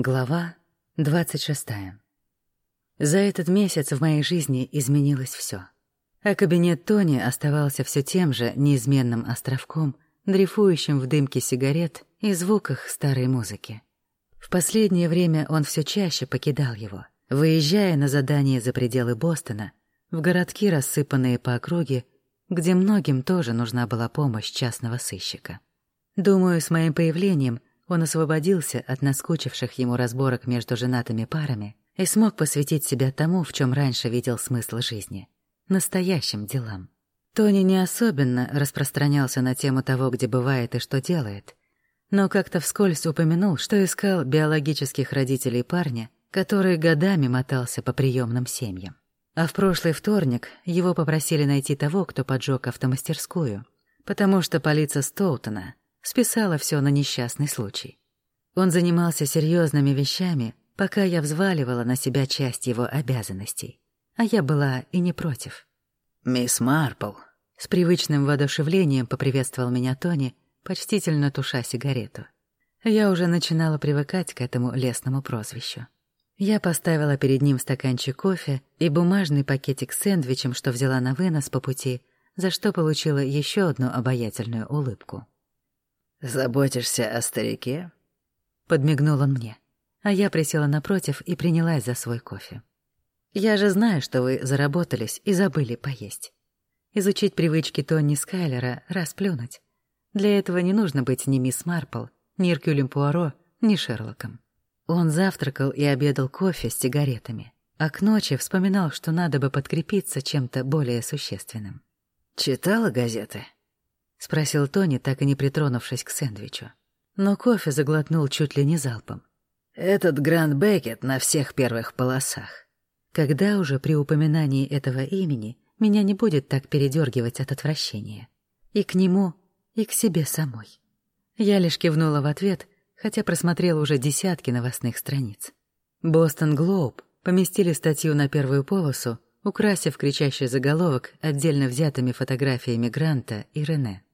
Глава 26. За этот месяц в моей жизни изменилось все, А кабинет Тони оставался все тем же неизменным островком, дрейфующим в дымке сигарет и звуках старой музыки. В последнее время он все чаще покидал его, выезжая на задания за пределы Бостона, в городки, рассыпанные по округе, где многим тоже нужна была помощь частного сыщика. Думаю, с моим появлением он освободился от наскучивших ему разборок между женатыми парами и смог посвятить себя тому, в чем раньше видел смысл жизни — настоящим делам. Тони не особенно распространялся на тему того, где бывает и что делает, но как-то вскользь упомянул, что искал биологических родителей парня, который годами мотался по приемным семьям. А в прошлый вторник его попросили найти того, кто поджег автомастерскую, потому что полиция Стоутона списала все на несчастный случай. Он занимался серьезными вещами, пока я взваливала на себя часть его обязанностей. А я была и не против. «Мисс Марпл», — с привычным воодушевлением поприветствовал меня Тони, почтительно туша сигарету. Я уже начинала привыкать к этому лесному прозвищу. Я поставила перед ним стаканчик кофе и бумажный пакетик с сэндвичем, что взяла на вынос по пути, за что получила еще одну обаятельную улыбку. «Заботишься о старике?» Подмигнул он мне, а я присела напротив и принялась за свой кофе. «Я же знаю, что вы заработались и забыли поесть. Изучить привычки Тони Скайлера — расплюнуть. Для этого не нужно быть ни мисс Марпл, ни Иркюлем Пуаро, ни Шерлоком. Он завтракал и обедал кофе с сигаретами, а к ночи вспоминал, что надо бы подкрепиться чем-то более существенным. «Читала газеты?» — спросил Тони, так и не притронувшись к сэндвичу. Но кофе заглотнул чуть ли не залпом. «Этот Гранд Бекет на всех первых полосах». Когда уже при упоминании этого имени меня не будет так передергивать от отвращения? И к нему, и к себе самой. Я лишь кивнула в ответ, хотя просмотрела уже десятки новостных страниц. «Бостон Глоуб» поместили статью на первую полосу, украсив кричащий заголовок отдельно взятыми фотографиями Гранта и Рене.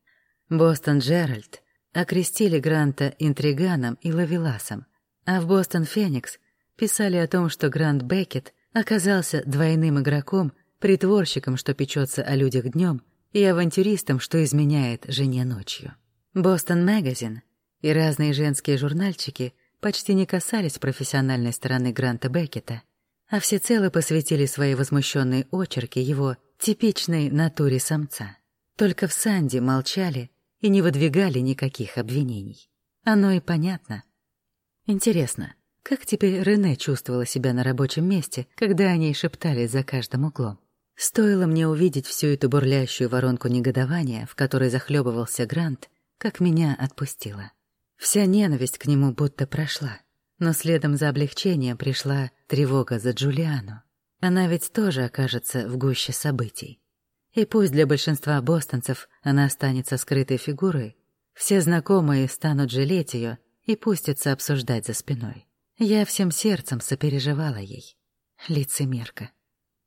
Бостон Джеральд окрестили Гранта интриганом и лавеласом, а в Бостон Феникс писали о том, что Грант Беккет оказался двойным игроком, притворщиком, что печется о людях днем, и авантюристом, что изменяет жене ночью. Бостон Магазин и разные женские журнальчики почти не касались профессиональной стороны Гранта Беккета, а всецело посвятили свои возмущенные очерки его типичной натуре самца. Только в Санди молчали и не выдвигали никаких обвинений. Оно и понятно. Интересно, как теперь Рене чувствовала себя на рабочем месте, когда они шептались за каждым углом? Стоило мне увидеть всю эту бурлящую воронку негодования, в которой захлебывался Грант, как меня отпустило. Вся ненависть к нему будто прошла, но следом за облегчением пришла тревога за Джулиану. Она ведь тоже окажется в гуще событий. И пусть для большинства бостонцев она останется скрытой фигурой, все знакомые станут жалеть ее и пустятся обсуждать за спиной. Я всем сердцем сопереживала ей. Лицемерка.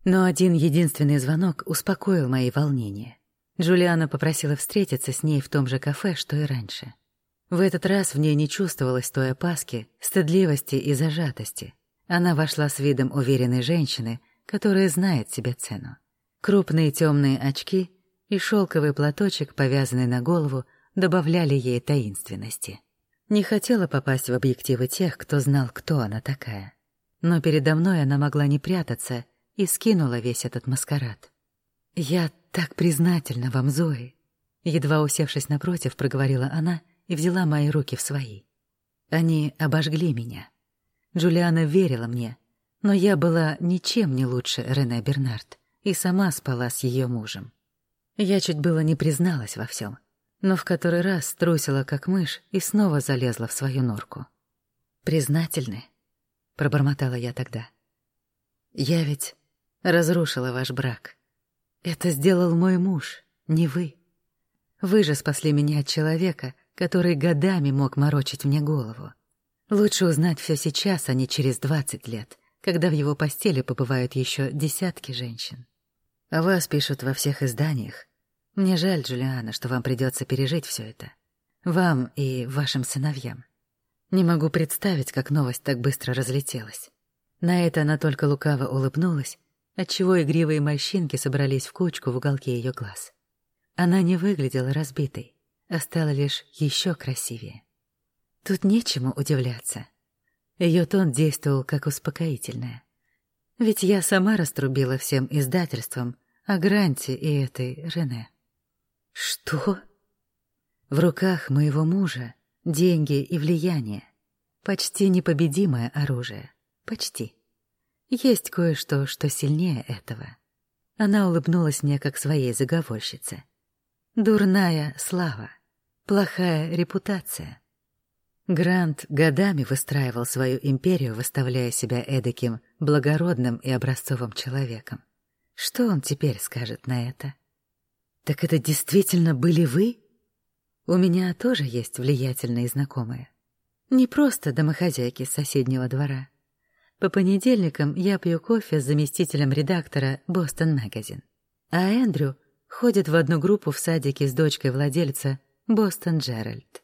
Но один единственный звонок успокоил мои волнения. Джулиана попросила встретиться с ней в том же кафе, что и раньше. В этот раз в ней не чувствовалось той опаски, стыдливости и зажатости. Она вошла с видом уверенной женщины, которая знает себе цену. Крупные темные очки и шелковый платочек, повязанный на голову, добавляли ей таинственности. Не хотела попасть в объективы тех, кто знал, кто она такая. Но передо мной она могла не прятаться и скинула весь этот маскарад. «Я так признательна вам, Зои!» Едва усевшись напротив, проговорила она и взяла мои руки в свои. Они обожгли меня. Джулиана верила мне, но я была ничем не лучше Рене Бернард и сама спала с ее мужем. Я чуть было не призналась во всем, но в который раз струсила, как мышь, и снова залезла в свою норку. «Признательны?» — пробормотала я тогда. «Я ведь разрушила ваш брак. Это сделал мой муж, не вы. Вы же спасли меня от человека, который годами мог морочить мне голову. Лучше узнать все сейчас, а не через двадцать лет, когда в его постели побывают еще десятки женщин». О вас пишут во всех изданиях. Мне жаль, Джулиана, что вам придется пережить все это. Вам и вашим сыновьям. Не могу представить, как новость так быстро разлетелась. На это она только лукаво улыбнулась, отчего игривые морщинки собрались в кучку в уголке ее глаз. Она не выглядела разбитой, а стала лишь еще красивее. Тут нечему удивляться. Ее тон действовал как успокоительное. Ведь я сама раструбила всем издательствам о Гранте и этой Рене. Что? В руках моего мужа деньги и влияние. Почти непобедимое оружие. Почти. Есть кое-что, что сильнее этого. Она улыбнулась мне, как своей заговорщице. Дурная слава. Плохая репутация. Грант годами выстраивал свою империю, выставляя себя эдаким благородным и образцовым человеком. Что он теперь скажет на это? Так это действительно были вы? У меня тоже есть влиятельные знакомые. Не просто домохозяйки с соседнего двора. По понедельникам я пью кофе с заместителем редактора «Бостон Магазин». А Эндрю ходит в одну группу в садике с дочкой владельца «Бостон Джеральд».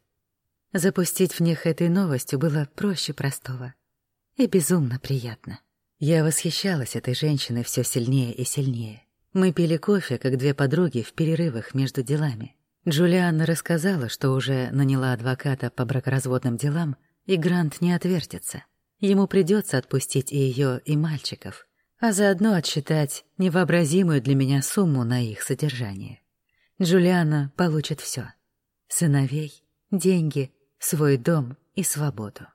Запустить в них этой новостью было проще простого. И безумно приятно. Я восхищалась этой женщиной все сильнее и сильнее. Мы пили кофе, как две подруги, в перерывах между делами. Джулианна рассказала, что уже наняла адвоката по бракоразводным делам, и Грант не отвертится. Ему придется отпустить и ее, и мальчиков, а заодно отсчитать невообразимую для меня сумму на их содержание. Джулиана получит все: Сыновей, деньги, свой дом и свободу.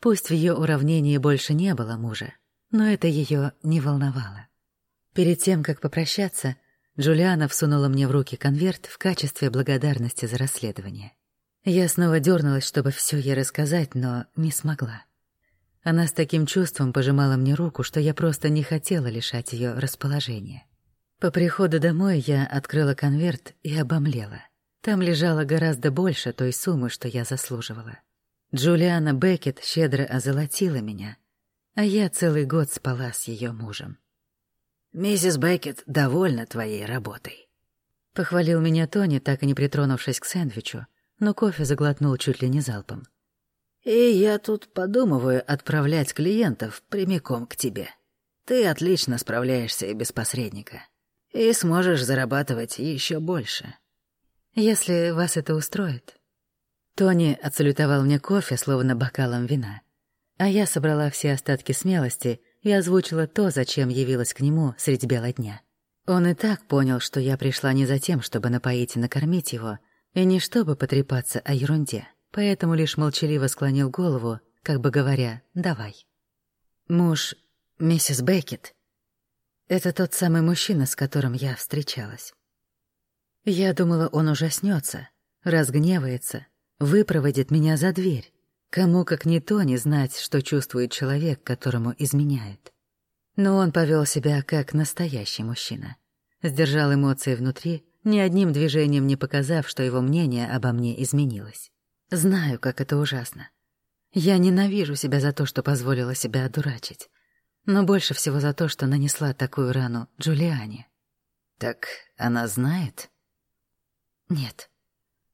Пусть в ее уравнении больше не было мужа, но это ее не волновало. Перед тем, как попрощаться, Джулиана всунула мне в руки конверт в качестве благодарности за расследование. Я снова дернулась, чтобы все ей рассказать, но не смогла. Она с таким чувством пожимала мне руку, что я просто не хотела лишать ее расположения. По приходу домой я открыла конверт и обомлела. Там лежало гораздо больше той суммы, что я заслуживала. Джулиана Беккет щедро озолотила меня, а я целый год спала с ее мужем. «Миссис Беккет довольна твоей работой», — похвалил меня Тони, так и не притронувшись к сэндвичу, но кофе заглотнул чуть ли не залпом. «И я тут подумываю отправлять клиентов прямиком к тебе. Ты отлично справляешься и без посредника. И сможешь зарабатывать еще больше». «Если вас это устроит». Тони отсалютовал мне кофе, словно бокалом вина. А я собрала все остатки смелости — и озвучила то, зачем явилась к нему средь бела дня. Он и так понял, что я пришла не за тем, чтобы напоить и накормить его, и не чтобы потрепаться о ерунде, поэтому лишь молчаливо склонил голову, как бы говоря «давай». Муж миссис Беккет — это тот самый мужчина, с которым я встречалась. Я думала, он ужаснется, разгневается, выпроводит меня за дверь, Кому, как не то, не знать, что чувствует человек, которому изменяют. Но он повел себя как настоящий мужчина. Сдержал эмоции внутри, ни одним движением не показав, что его мнение обо мне изменилось. Знаю, как это ужасно. Я ненавижу себя за то, что позволила себя одурачить. Но больше всего за то, что нанесла такую рану Джулиане. Так она знает? Нет.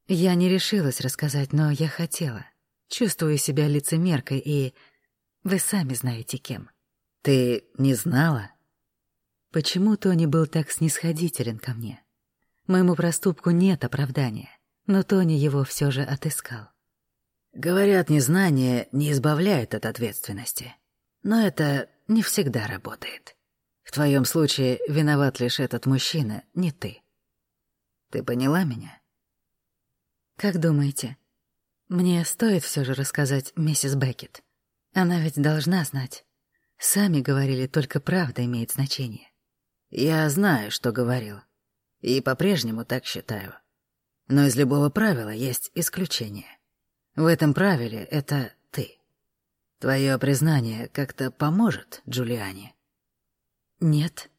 Я не решилась рассказать, но я хотела. Чувствую себя лицемеркой и... Вы сами знаете кем. Ты не знала? Почему Тони был так снисходителен ко мне? Моему проступку нет оправдания, но Тони его все же отыскал. Говорят, незнание не избавляет от ответственности. Но это не всегда работает. В твоем случае виноват лишь этот мужчина, не ты. Ты поняла меня? Как думаете, мне стоит все же рассказать миссис Беккет. Она ведь должна знать. Сами говорили, только правда имеет значение. Я знаю, что говорил. И по-прежнему так считаю. Но из любого правила есть исключение. В этом правиле это ты. Твое признание как-то поможет Джулиане? Нет,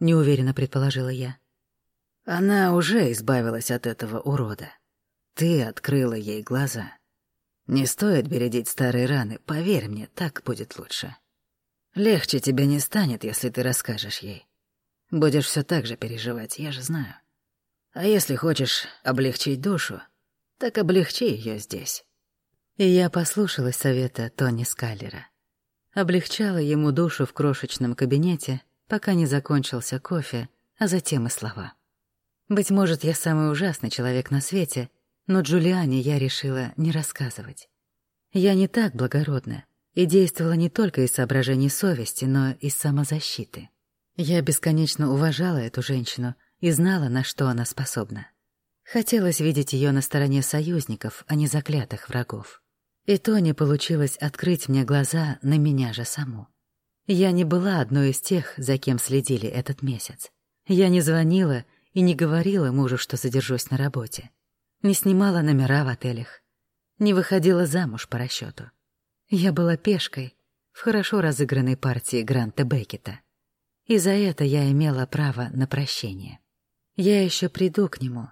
неуверенно предположила я. Она уже избавилась от этого урода. Ты открыла ей глаза. Не стоит бередить старые раны, поверь мне, так будет лучше. Легче тебе не станет, если ты расскажешь ей. Будешь все так же переживать, я же знаю. А если хочешь облегчить душу, так облегчи ее здесь. И я послушалась совета Тони Скаллера. Облегчала ему душу в крошечном кабинете, пока не закончился кофе, а затем и слова. Быть может, я самый ужасный человек на свете, но Джулиане я решила не рассказывать. Я не так благородна и действовала не только из соображений совести, но и из самозащиты. Я бесконечно уважала эту женщину и знала, на что она способна. Хотелось видеть ее на стороне союзников, а не заклятых врагов. И то не получилось открыть мне глаза на меня же саму. Я не была одной из тех, за кем следили этот месяц. Я не звонила и не говорила мужу, что задержусь на работе. Не снимала номера в отелях. Не выходила замуж по расчету. Я была пешкой в хорошо разыгранной партии Гранта Беккета. И за это я имела право на прощение. Я еще приду к нему.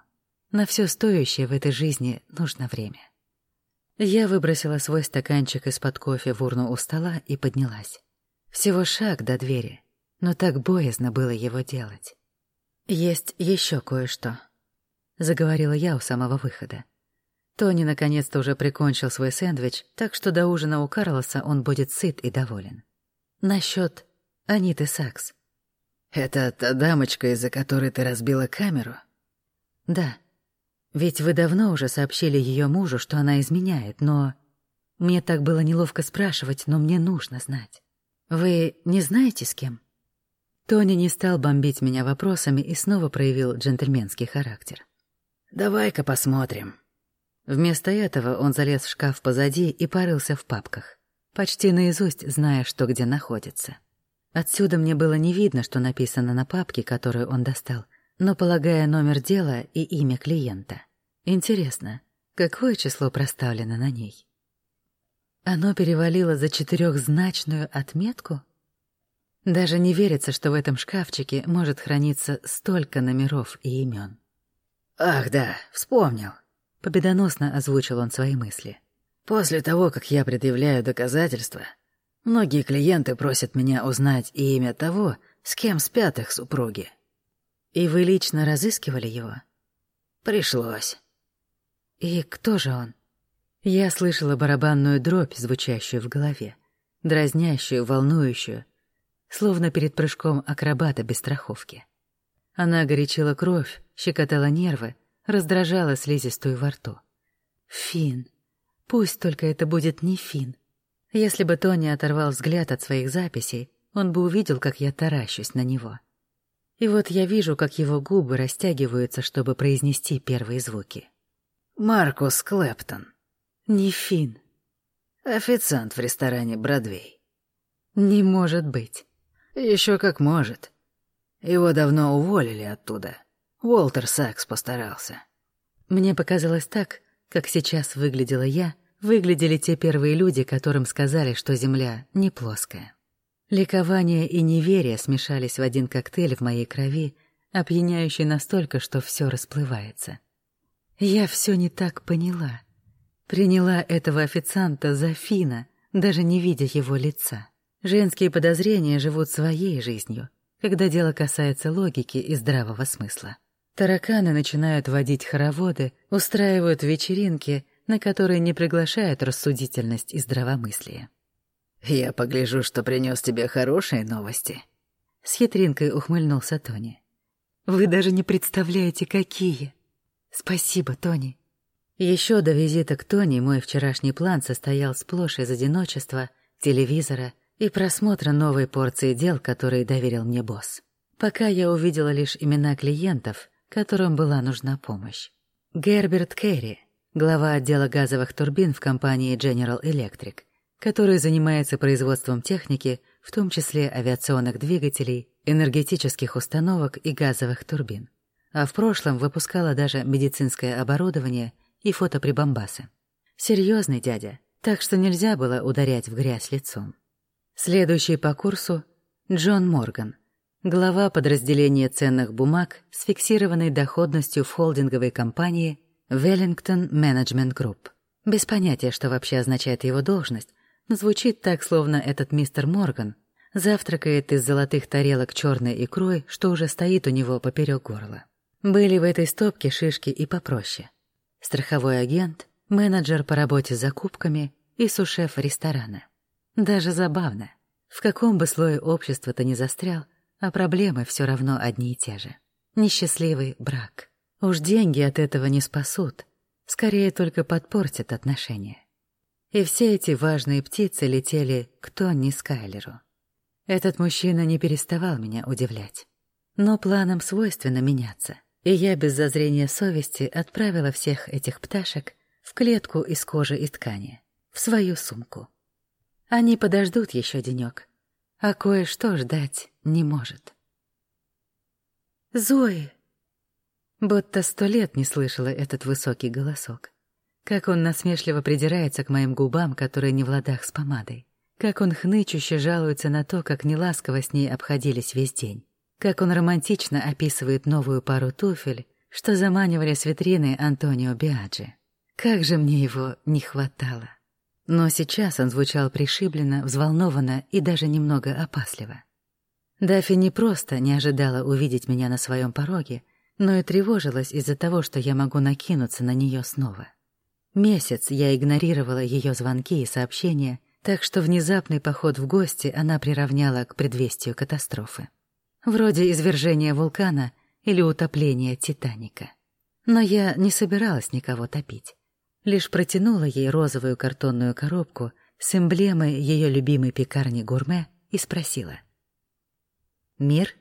На все стоящее в этой жизни нужно время. Я выбросила свой стаканчик из-под кофе в урну у стола и поднялась. Всего шаг до двери, но так боязно было его делать. «Есть еще кое-что», — заговорила я у самого выхода. Тони наконец-то уже прикончил свой сэндвич, так что до ужина у Карлоса он будет сыт и доволен. Насчет Аниты Сакс. «Это та дамочка, из-за которой ты разбила камеру?» «Да», ведь вы давно уже сообщили ее мужу, что она изменяет, но... Мне так было неловко спрашивать, но мне нужно знать. Вы не знаете, с кем? Тони не стал бомбить меня вопросами и снова проявил джентльменский характер. «Давай-ка посмотрим». Вместо этого он залез в шкаф позади и порылся в папках, почти наизусть зная, что где находится. Отсюда мне было не видно, что написано на папке, которую он достал, но полагая номер дела и имя клиента. Интересно, какое число проставлено на ней? Оно перевалило за четырехзначную отметку? Даже не верится, что в этом шкафчике может храниться столько номеров и имен. «Ах да, вспомнил», — победоносно озвучил он свои мысли. «После того, как я предъявляю доказательства, многие клиенты просят меня узнать и имя того, с кем спят их супруги. И вы лично разыскивали его? Пришлось. И кто же он? Я слышала барабанную дробь, звучащую в голове, дразнящую, волнующую, словно перед прыжком акробата без страховки. Она горячила кровь, щекотала нервы, раздражала слизистую во рту. Фин. Пусть только это будет не Фин. Если бы Тони оторвал взгляд от своих записей, он бы увидел, как я таращусь на него. — и вот я вижу, как его губы растягиваются, чтобы произнести первые звуки. Маркус Клэптон. Не Финн. Официант в ресторане «Бродвей». Не может быть. Еще как может. Его давно уволили оттуда. Уолтер Сакс постарался. Мне показалось так, как сейчас выглядела я, выглядели те первые люди, которым сказали, что Земля не плоская. Ликование и неверие смешались в один коктейль в моей крови, опьяняющий настолько, что все расплывается. Я все не так поняла. Приняла этого официанта за Фина, даже не видя его лица. Женские подозрения живут своей жизнью, когда дело касается логики и здравого смысла. Тараканы начинают водить хороводы, устраивают вечеринки, на которые не приглашают рассудительность и здравомыслие. «Я погляжу, что принес тебе хорошие новости». С хитринкой ухмыльнулся Тони. «Вы даже не представляете, какие!» «Спасибо, Тони». Еще до визита к Тони мой вчерашний план состоял сплошь из одиночества, телевизора и просмотра новой порции дел, которые доверил мне босс. Пока я увидела лишь имена клиентов, которым была нужна помощь. Герберт Керри, глава отдела газовых турбин в компании General Electric — который занимается производством техники, в том числе авиационных двигателей, энергетических установок и газовых турбин. А в прошлом выпускала даже медицинское оборудование и фотоприбамбасы. Серьезный дядя, так что нельзя было ударять в грязь лицом. Следующий по курсу — Джон Морган, глава подразделения ценных бумаг с фиксированной доходностью в холдинговой компании Wellington Management Group. Без понятия, что вообще означает его должность, Звучит так, словно этот мистер Морган завтракает из золотых тарелок черной икрой, что уже стоит у него поперек горла. Были в этой стопке шишки и попроще. Страховой агент, менеджер по работе с закупками и сушеф ресторана. Даже забавно. В каком бы слое общества ты ни застрял, а проблемы все равно одни и те же. Несчастливый брак. Уж деньги от этого не спасут, скорее только подпортят отношения. И все эти важные птицы летели к Тонни Скайлеру. Этот мужчина не переставал меня удивлять. Но планам свойственно меняться, и я без зазрения совести отправила всех этих пташек в клетку из кожи и ткани, в свою сумку. Они подождут еще денек, а кое-что ждать не может. «Зои!» Будто сто лет не слышала этот высокий голосок. Как он насмешливо придирается к моим губам, которые не в ладах с помадой. Как он хнычуще жалуется на то, как неласково с ней обходились весь день. Как он романтично описывает новую пару туфель, что заманивали с витрины Антонио Биаджи. Как же мне его не хватало. Но сейчас он звучал пришибленно, взволнованно и даже немного опасливо. Дафи не просто не ожидала увидеть меня на своем пороге, но и тревожилась из-за того, что я могу накинуться на нее снова. Месяц я игнорировала ее звонки и сообщения, так что внезапный поход в гости она приравняла к предвестию катастрофы. Вроде извержения вулкана или утопления Титаника. Но я не собиралась никого топить. Лишь протянула ей розовую картонную коробку с эмблемой ее любимой пекарни гурме и спросила. «Мир?»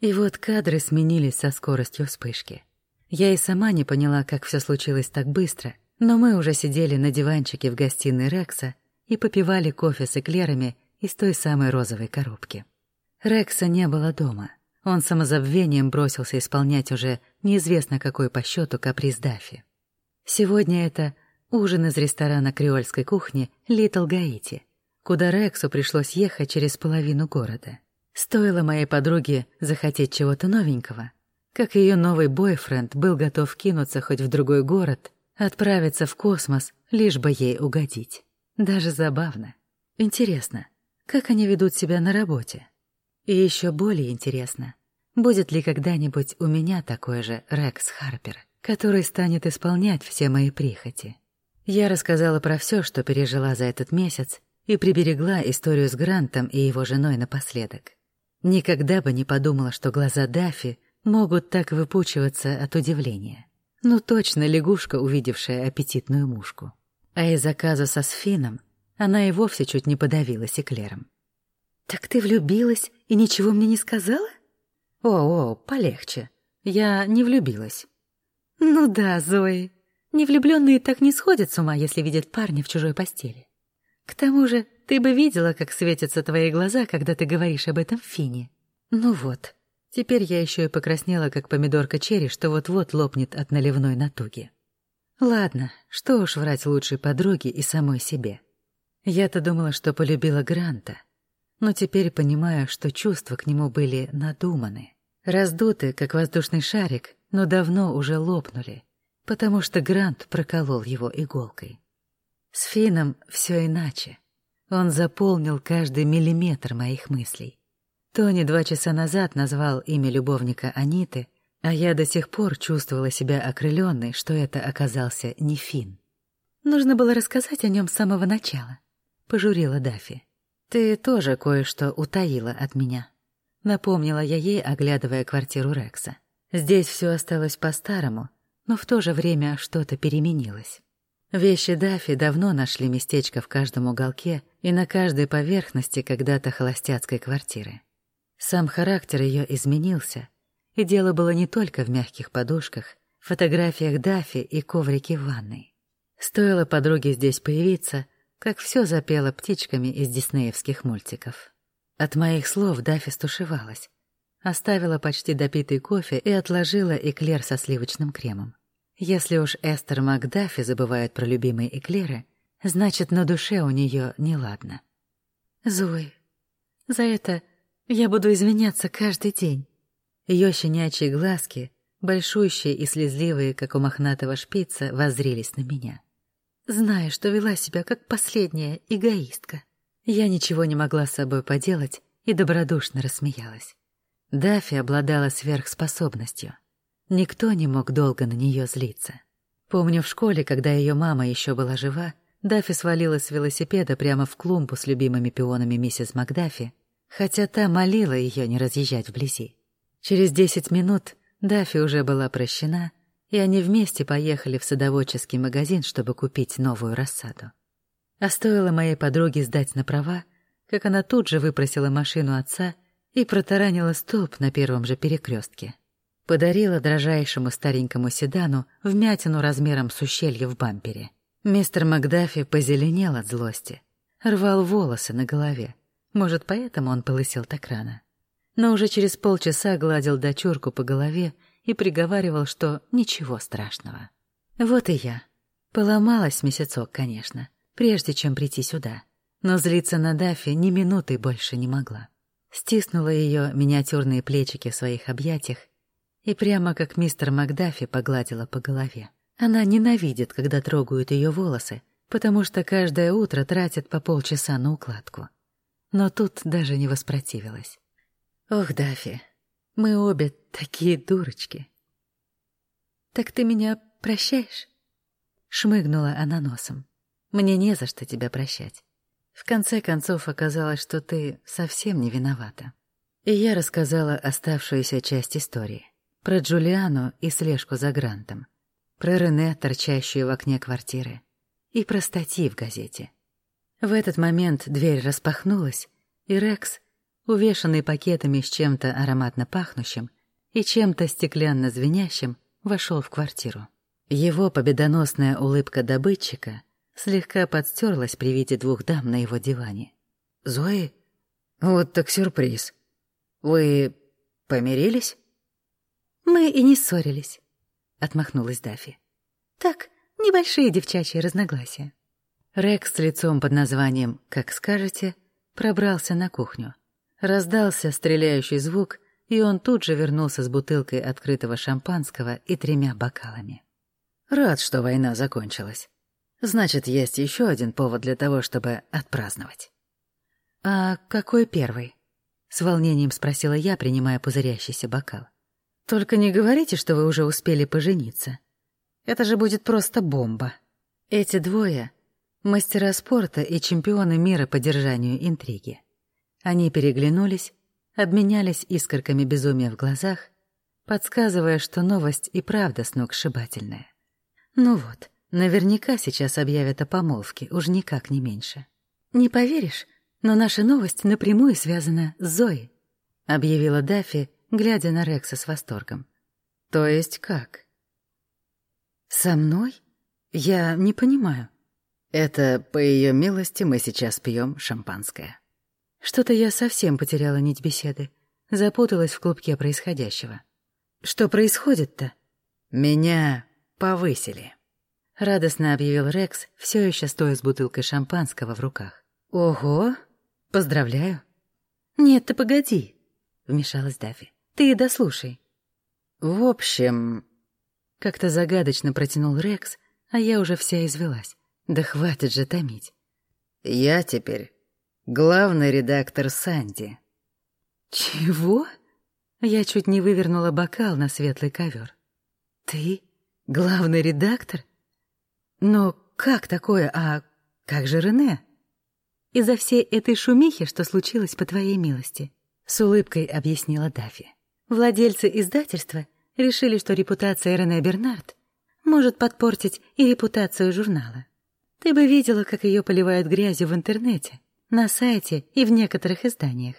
И вот кадры сменились со скоростью вспышки. Я и сама не поняла, как все случилось так быстро, но мы уже сидели на диванчике в гостиной Рекса и попивали кофе с эклерами из той самой розовой коробки. Рекса не было дома. Он самозабвением бросился исполнять уже неизвестно какой по счету каприз Дафи. Сегодня это ужин из ресторана креольской кухни «Литл Гаити», куда Рексу пришлось ехать через половину города. Стоило моей подруге захотеть чего-то новенького, как ее новый бойфренд был готов кинуться хоть в другой город, отправиться в космос, лишь бы ей угодить. Даже забавно. Интересно, как они ведут себя на работе? И еще более интересно, будет ли когда-нибудь у меня такой же Рекс Харпер, который станет исполнять все мои прихоти. Я рассказала про все, что пережила за этот месяц, и приберегла историю с Грантом и его женой напоследок. Никогда бы не подумала, что глаза Дафи могут так выпучиваться от удивления. Ну точно лягушка, увидевшая аппетитную мушку. А из заказа со сфином она и вовсе чуть не подавилась эклером. «Так ты влюбилась и ничего мне не сказала?» «О-о, полегче. Я не влюбилась». «Ну да, Зои. Невлюбленные так не сходят с ума, если видят парня в чужой постели. К тому же ты бы видела, как светятся твои глаза, когда ты говоришь об этом Фине. Ну вот, Теперь я еще и покраснела, как помидорка черри, что вот-вот лопнет от наливной натуги. Ладно, что уж врать лучшей подруге и самой себе. Я-то думала, что полюбила Гранта, но теперь понимаю, что чувства к нему были надуманы. Раздуты, как воздушный шарик, но давно уже лопнули, потому что Грант проколол его иголкой. С Фином все иначе. Он заполнил каждый миллиметр моих мыслей. Тони два часа назад назвал имя любовника Аниты, а я до сих пор чувствовала себя окрыленной, что это оказался не Фин. «Нужно было рассказать о нем с самого начала», — пожурила Дафи. «Ты тоже кое-что утаила от меня», — напомнила я ей, оглядывая квартиру Рекса. «Здесь все осталось по-старому, но в то же время что-то переменилось». Вещи Дафи давно нашли местечко в каждом уголке и на каждой поверхности когда-то холостяцкой квартиры. Сам характер ее изменился, и дело было не только в мягких подушках, фотографиях Дафи и коврике в ванной. Стоило подруге здесь появиться, как все запело птичками из диснеевских мультиков. От моих слов Дафи стушевалась, оставила почти допитый кофе и отложила эклер со сливочным кремом. Если уж Эстер Макдафи забывает про любимые эклеры, значит, на душе у нее неладно. «Зои, за это я буду извиняться каждый день. Ее щенячьи глазки, большущие и слезливые, как у мохнатого шпица, воззрелись на меня. Зная, что вела себя как последняя эгоистка. Я ничего не могла с собой поделать и добродушно рассмеялась. Дафи обладала сверхспособностью. Никто не мог долго на нее злиться. Помню, в школе, когда ее мама еще была жива, Даффи свалилась с велосипеда прямо в клумбу с любимыми пионами миссис Макдаффи, хотя та молила ее не разъезжать вблизи. Через десять минут Даффи уже была прощена, и они вместе поехали в садоводческий магазин, чтобы купить новую рассаду. А стоило моей подруге сдать на права, как она тут же выпросила машину отца и протаранила столб на первом же перекрестке. Подарила дрожайшему старенькому седану вмятину размером с ущелье в бампере. Мистер Макдафи позеленел от злости, рвал волосы на голове. Может, поэтому он полысел так рано. Но уже через полчаса гладил дочурку по голове и приговаривал, что ничего страшного. Вот и я. Поломалась месяцок, конечно, прежде чем прийти сюда. Но злиться на Даффи ни минуты больше не могла. Стиснула ее миниатюрные плечики в своих объятиях и прямо как мистер Макдафи погладила по голове. Она ненавидит, когда трогают ее волосы, потому что каждое утро тратит по полчаса на укладку. Но тут даже не воспротивилась. «Ох, Дафи, мы обе такие дурочки». «Так ты меня прощаешь?» Шмыгнула она носом. «Мне не за что тебя прощать. В конце концов оказалось, что ты совсем не виновата». И я рассказала оставшуюся часть истории. Про Джулиану и слежку за Грантом про Рене, торчащую в окне квартиры, и про статьи в газете. В этот момент дверь распахнулась, и Рекс, увешанный пакетами с чем-то ароматно пахнущим и чем-то стеклянно звенящим, вошел в квартиру. Его победоносная улыбка добытчика слегка подстерлась при виде двух дам на его диване. «Зои? Вот так сюрприз. Вы помирились?» «Мы и не ссорились. — отмахнулась Дафи. «Так, небольшие девчачьи разногласия». Рекс с лицом под названием «Как скажете» пробрался на кухню. Раздался стреляющий звук, и он тут же вернулся с бутылкой открытого шампанского и тремя бокалами. «Рад, что война закончилась. Значит, есть еще один повод для того, чтобы отпраздновать». «А какой первый?» — с волнением спросила я, принимая пузырящийся бокал. Только не говорите, что вы уже успели пожениться. Это же будет просто бомба. Эти двое — мастера спорта и чемпионы мира по держанию интриги. Они переглянулись, обменялись искорками безумия в глазах, подсказывая, что новость и правда сногсшибательная. Ну вот, наверняка сейчас объявят о помолвке, уж никак не меньше. «Не поверишь, но наша новость напрямую связана с Зоей», — объявила Даффи, глядя на Рекса с восторгом. «То есть как?» «Со мной? Я не понимаю». «Это, по ее милости, мы сейчас пьем шампанское». Что-то я совсем потеряла нить беседы, запуталась в клубке происходящего. «Что происходит-то?» «Меня повысили», — радостно объявил Рекс, все еще стоя с бутылкой шампанского в руках. «Ого! Поздравляю!» «Нет, ты погоди», — вмешалась Даффи. Ты дослушай. В общем... Как-то загадочно протянул Рекс, а я уже вся извелась. Да хватит же томить. Я теперь главный редактор Санди. Чего? Я чуть не вывернула бокал на светлый ковер. Ты главный редактор? Но как такое? А как же Рене? Из-за всей этой шумихи, что случилось по твоей милости, с улыбкой объяснила Дафи. Владельцы издательства решили, что репутация Рене Бернард может подпортить и репутацию журнала. Ты бы видела, как ее поливают грязью в интернете, на сайте и в некоторых изданиях.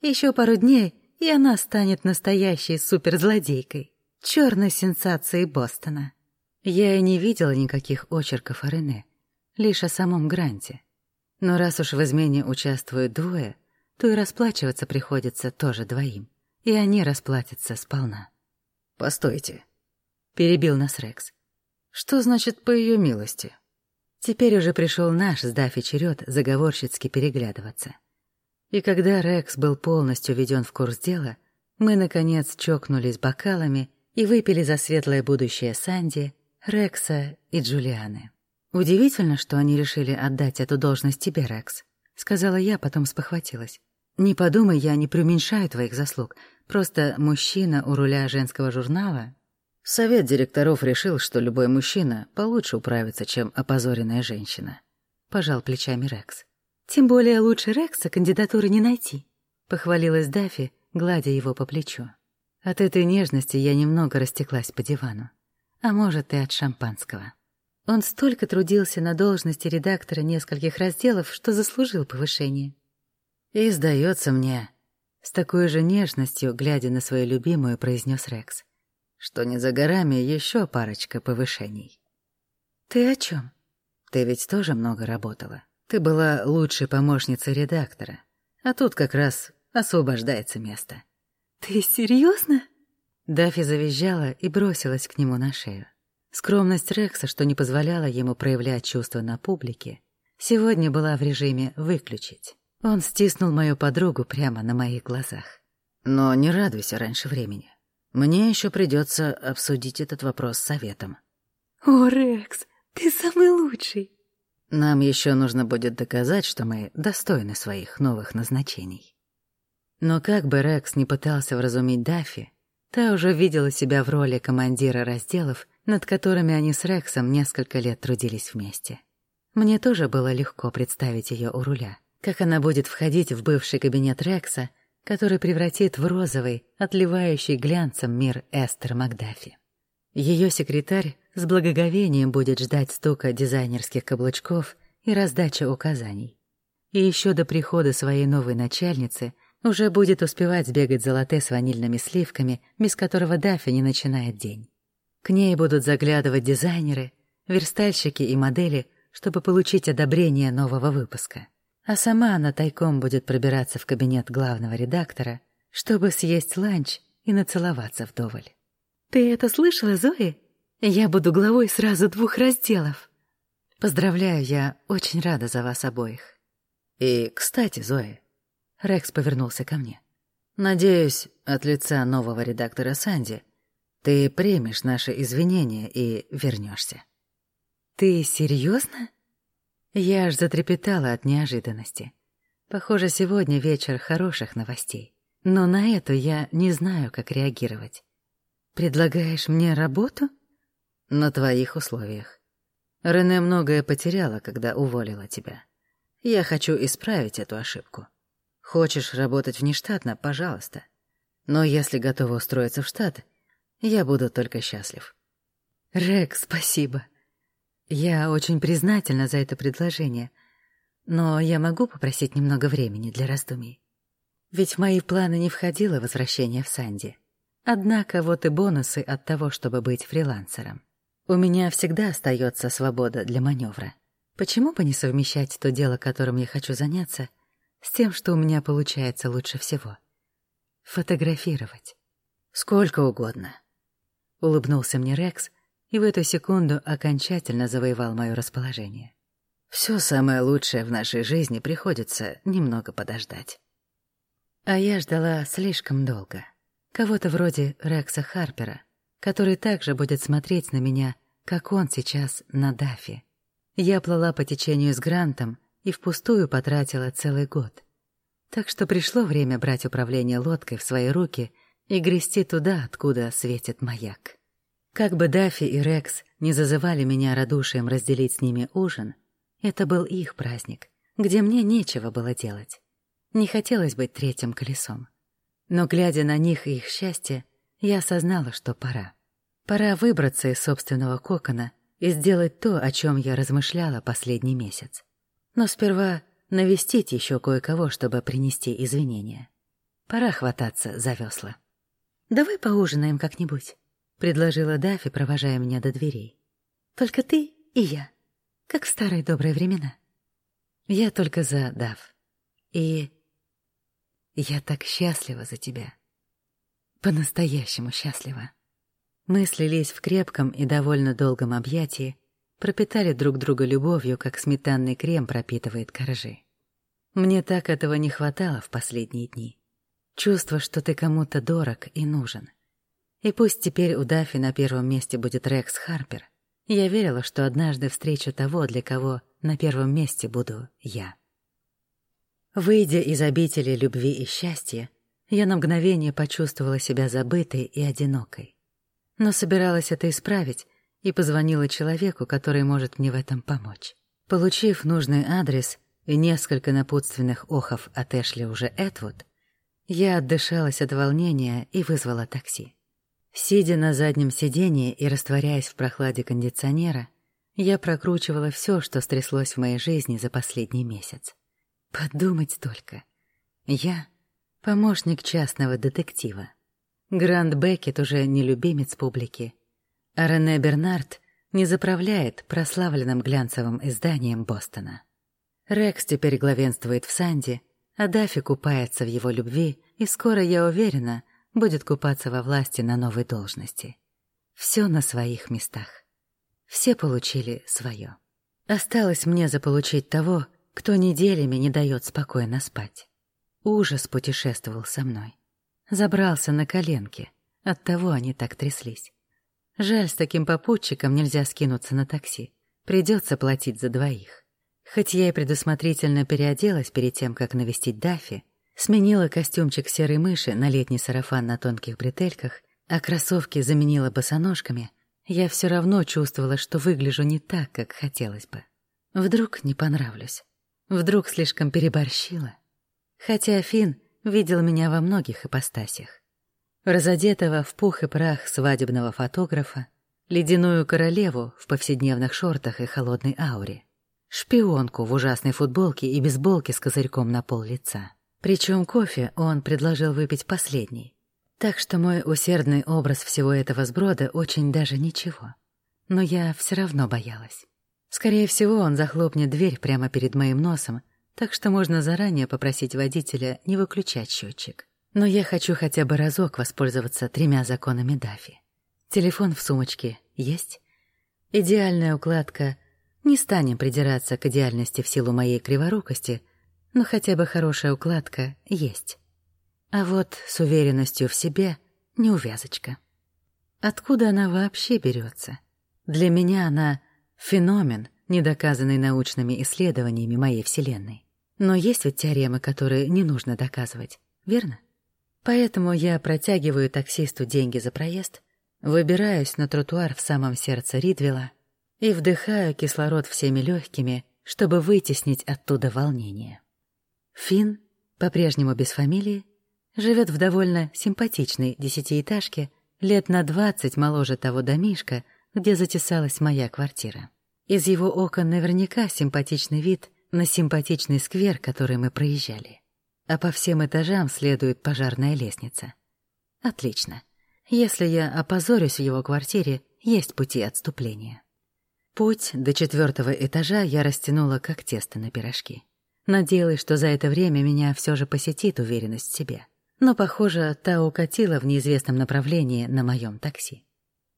Еще пару дней, и она станет настоящей суперзлодейкой, черной сенсацией Бостона. Я и не видела никаких очерков о Рене, лишь о самом Гранте. Но раз уж в измене участвуют двое, то и расплачиваться приходится тоже двоим и они расплатятся сполна. «Постойте», — перебил нас Рекс. «Что значит по ее милости?» Теперь уже пришел наш с Даффи черед заговорщицки переглядываться. И когда Рекс был полностью введен в курс дела, мы, наконец, чокнулись бокалами и выпили за светлое будущее Санди, Рекса и Джулианы. «Удивительно, что они решили отдать эту должность тебе, Рекс», — сказала я, потом спохватилась. «Не подумай, я не преуменьшаю твоих заслуг. Просто мужчина у руля женского журнала Совет директоров решил, что любой мужчина получше управится, чем опозоренная женщина. Пожал плечами Рекс. Тем более лучше Рекса кандидатуры не найти. Похвалилась Дафи, гладя его по плечу. От этой нежности я немного растеклась по дивану. А может, и от шампанского. Он столько трудился на должности редактора нескольких разделов, что заслужил повышение. И, сдается мне, с такой же нежностью, глядя на свою любимую, произнес Рекс, что не за горами еще парочка повышений. Ты о чем? Ты ведь тоже много работала. Ты была лучшей помощницей редактора. А тут как раз освобождается место. «Ты серьезно? Дафи завизжала и бросилась к нему на шею. Скромность Рекса, что не позволяла ему проявлять чувства на публике, сегодня была в режиме «выключить». Он стиснул мою подругу прямо на моих глазах. «Но не радуйся раньше времени. Мне еще придется обсудить этот вопрос с советом». «О, Рекс, ты самый лучший!» «Нам еще нужно будет доказать, что мы достойны своих новых назначений». Но как бы Рекс не пытался вразумить Даффи, та уже видела себя в роли командира разделов, над которыми они с Рексом несколько лет трудились вместе. Мне тоже было легко представить ее у руля, как она будет входить в бывший кабинет Рекса, который превратит в розовый, отливающий глянцем мир Эстер Макдафи. Ее секретарь с благоговением будет ждать стука дизайнерских каблучков и раздачи указаний. И еще до прихода своей новой начальницы уже будет успевать сбегать за латте с ванильными сливками, без которого Даффи не начинает день. К ней будут заглядывать дизайнеры, верстальщики и модели, чтобы получить одобрение нового выпуска. А сама она тайком будет пробираться в кабинет главного редактора, чтобы съесть ланч и нацеловаться вдоволь. «Ты это слышала, Зои? Я буду главой сразу двух разделов». «Поздравляю, я очень рада за вас обоих». «И, кстати, Зои, Рекс повернулся ко мне. «Надеюсь, от лица нового редактора Санди ты примешь наши извинения и вернешься. «Ты серьезно? Я аж затрепетала от неожиданности. Похоже, сегодня вечер хороших новостей. Но на эту я не знаю, как реагировать. «Предлагаешь мне работу?» «На твоих условиях. Рене многое потеряла, когда уволила тебя. Я хочу исправить эту ошибку. Хочешь работать внештатно — пожалуйста. Но если готова устроиться в штат, я буду только счастлив. Рек, спасибо. Я очень признательна за это предложение, но я могу попросить немного времени для раздумий. Ведь в мои планы не входило возвращение в Санди. Однако вот и бонусы от того, чтобы быть фрилансером. У меня всегда остается свобода для маневра. Почему бы не совмещать то дело, которым я хочу заняться — с тем, что у меня получается лучше всего. Фотографировать. Сколько угодно. Улыбнулся мне Рекс и в эту секунду окончательно завоевал мое расположение. Все самое лучшее в нашей жизни приходится немного подождать. А я ждала слишком долго. Кого-то вроде Рекса Харпера, который также будет смотреть на меня, как он сейчас на Дафи. Я плыла по течению с Грантом, и впустую потратила целый год. Так что пришло время брать управление лодкой в свои руки и грести туда, откуда светит маяк. Как бы Даффи и Рекс не зазывали меня радушием разделить с ними ужин, это был их праздник, где мне нечего было делать. Не хотелось быть третьим колесом. Но, глядя на них и их счастье, я осознала, что пора. Пора выбраться из собственного кокона и сделать то, о чем я размышляла последний месяц. Но сперва навестить еще кое-кого, чтобы принести извинения. Пора хвататься за весла. «Давай поужинаем как-нибудь», — предложила Дафи, провожая меня до дверей. «Только ты и я, как в старые добрые времена». «Я только за, Дав. И я так счастлива за тебя. По-настоящему счастлива». Мы слились в крепком и довольно долгом объятии, пропитали друг друга любовью, как сметанный крем пропитывает коржи. Мне так этого не хватало в последние дни. Чувство, что ты кому-то дорог и нужен. И пусть теперь у Дафи на первом месте будет Рекс Харпер, я верила, что однажды встречу того, для кого на первом месте буду я. Выйдя из обители любви и счастья, я на мгновение почувствовала себя забытой и одинокой. но собиралась это исправить и позвонила человеку, который может мне в этом помочь. Получив нужный адрес и несколько напутственных охов от Эшли уже Этвуд, я отдышалась от волнения и вызвала такси. Сидя на заднем сиденье и растворяясь в прохладе кондиционера, я прокручивала все, что стряслось в моей жизни за последний месяц. Подумать только. Я — помощник частного детектива. Гранд Беккет уже не любимец публики, Рене Бернард не заправляет прославленным глянцевым изданием Бостона. Рекс теперь главенствует в Санди, а Даффи купается в его любви, и скоро, я уверена, будет купаться во власти на новой должности. Все на своих местах. Все получили свое. Осталось мне заполучить того, кто неделями не дает спокойно спать. Ужас путешествовал со мной. Забрался на коленки, оттого они так тряслись. Жаль, с таким попутчиком нельзя скинуться на такси. Придется платить за двоих. Хоть я и предусмотрительно переоделась перед тем, как навестить Даффи, сменила костюмчик серой мыши на летний сарафан на тонких бретельках, а кроссовки заменила босоножками, я все равно чувствовала, что выгляжу не так, как хотелось бы. Вдруг не понравлюсь. Вдруг слишком переборщила. Хотя Финн видел меня во многих ипостасях. Разодетого в пух и прах свадебного фотографа, ледяную королеву в повседневных шортах и холодной ауре, шпионку в ужасной футболке и бейсболке с козырьком на пол лица. Причем кофе он предложил выпить последний. Так что мой усердный образ всего этого сброда очень даже ничего. Но я все равно боялась. Скорее всего, он захлопнет дверь прямо перед моим носом, так что можно заранее попросить водителя не выключать счетчик. Но я хочу хотя бы разок воспользоваться тремя законами Дафи. Телефон в сумочке есть? Идеальная укладка. Не станем придираться к идеальности в силу моей криворукости, но хотя бы хорошая укладка есть. А вот с уверенностью в себе неувязочка. Откуда она вообще берется? Для меня она Феномен, недоказанный научными исследованиями моей Вселенной. Но есть ведь теоремы, которые не нужно доказывать, верно? Поэтому я протягиваю таксисту деньги за проезд, выбираюсь на тротуар в самом сердце Ридвилла и вдыхаю кислород всеми легкими, чтобы вытеснить оттуда волнение. Финн, по-прежнему без фамилии, живет в довольно симпатичной десятиэтажке, лет на двадцать моложе того домишка, где затесалась моя квартира. Из его окон наверняка симпатичный вид на симпатичный сквер, который мы проезжали. А по всем этажам следует пожарная лестница. Отлично. Если я опозорюсь в его квартире, есть пути отступления. Путь до четвертого этажа я растянула как тесто на пирожки. Надеялась, что за это время меня все же посетит уверенность в себе. Но, похоже, та укатила в неизвестном направлении на моем такси.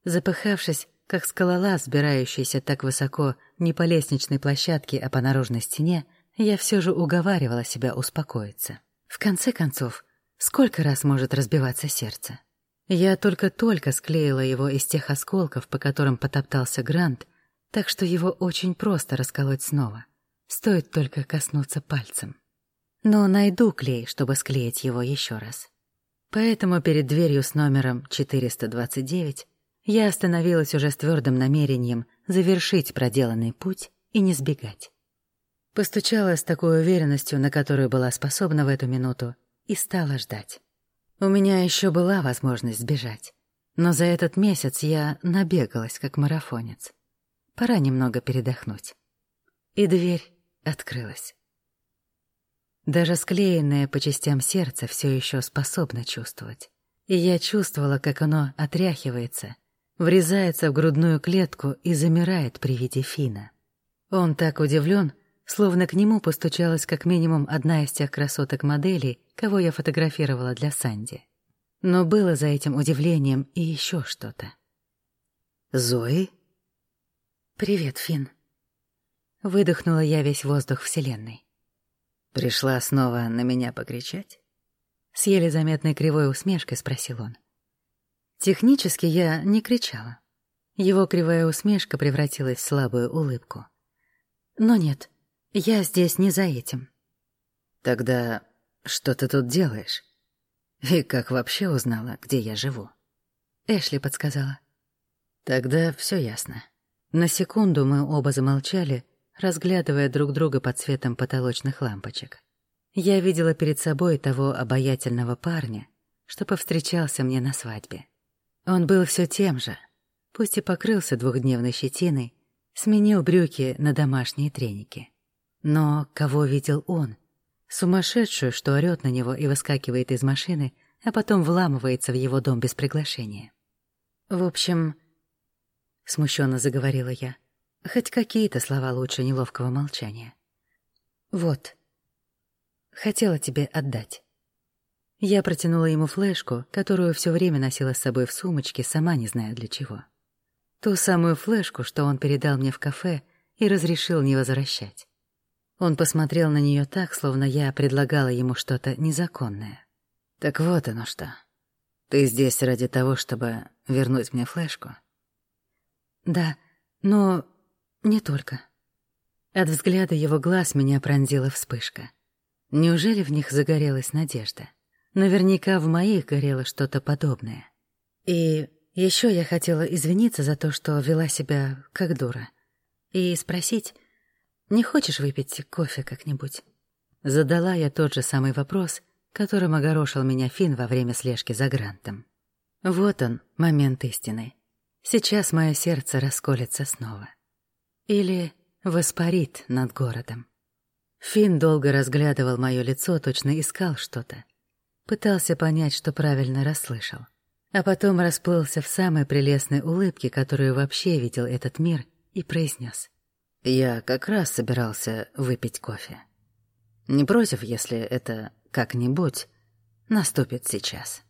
Запыхавшись, как скалолаз, сбирающийся так высоко не по лестничной площадке, а по наружной стене, я все же уговаривала себя успокоиться. В конце концов, сколько раз может разбиваться сердце? Я только-только склеила его из тех осколков, по которым потоптался Грант, так что его очень просто расколоть снова. Стоит только коснуться пальцем. Но найду клей, чтобы склеить его еще раз. Поэтому перед дверью с номером 429 я остановилась уже с твердым намерением завершить проделанный путь и не сбегать. Постучала с такой уверенностью, на которую была способна в эту минуту, и стала ждать. У меня еще была возможность сбежать, но за этот месяц я набегалась, как марафонец. Пора немного передохнуть. И дверь открылась. Даже склеенное по частям сердце все еще способно чувствовать. И я чувствовала, как оно отряхивается, врезается в грудную клетку и замирает при виде Фина. Он так удивлен, словно к нему постучалась как минимум одна из тех красоток-моделей, кого я фотографировала для Санди. Но было за этим удивлением и еще что-то. «Зои?» «Привет, Фин. Выдохнула я весь воздух Вселенной. «Пришла снова на меня покричать?» С еле заметной кривой усмешкой спросил он. Технически я не кричала. Его кривая усмешка превратилась в слабую улыбку. Но нет, я здесь не за этим. Тогда что ты тут делаешь? И как вообще узнала, где я живу? Эшли подсказала. Тогда все ясно. На секунду мы оба замолчали, разглядывая друг друга под светом потолочных лампочек. Я видела перед собой того обаятельного парня, что повстречался мне на свадьбе. Он был все тем же, пусть и покрылся двухдневной щетиной, сменил брюки на домашние треники. Но кого видел он? Сумасшедшую, что орёт на него и выскакивает из машины, а потом вламывается в его дом без приглашения. В общем, смущенно заговорила я, хоть какие-то слова лучше неловкого молчания. Вот, хотела тебе отдать. Я протянула ему флешку, которую все время носила с собой в сумочке, сама не зная для чего. Ту самую флешку, что он передал мне в кафе и разрешил не возвращать. Он посмотрел на нее так, словно я предлагала ему что-то незаконное. «Так вот оно что. Ты здесь ради того, чтобы вернуть мне флешку?» «Да, но не только». От взгляда его глаз меня пронзила вспышка. Неужели в них загорелась надежда? Наверняка в моих горело что-то подобное. И еще я хотела извиниться за то, что вела себя как дура. И спросить, не хочешь выпить кофе как-нибудь? Задала я тот же самый вопрос, которым огорошил меня Фин во время слежки за Грантом. Вот он, момент истины. Сейчас мое сердце расколется снова. Или воспарит над городом. Фин долго разглядывал мое лицо, точно искал что-то. Пытался понять, что правильно расслышал. А потом расплылся в самой прелестной улыбке, которую вообще видел этот мир, и произнес: «Я как раз собирался выпить кофе. Не против, если это как-нибудь наступит сейчас».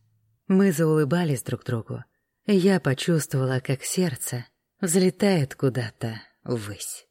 Мы заулыбались друг другу, я почувствовала, как сердце взлетает куда-то ввысь.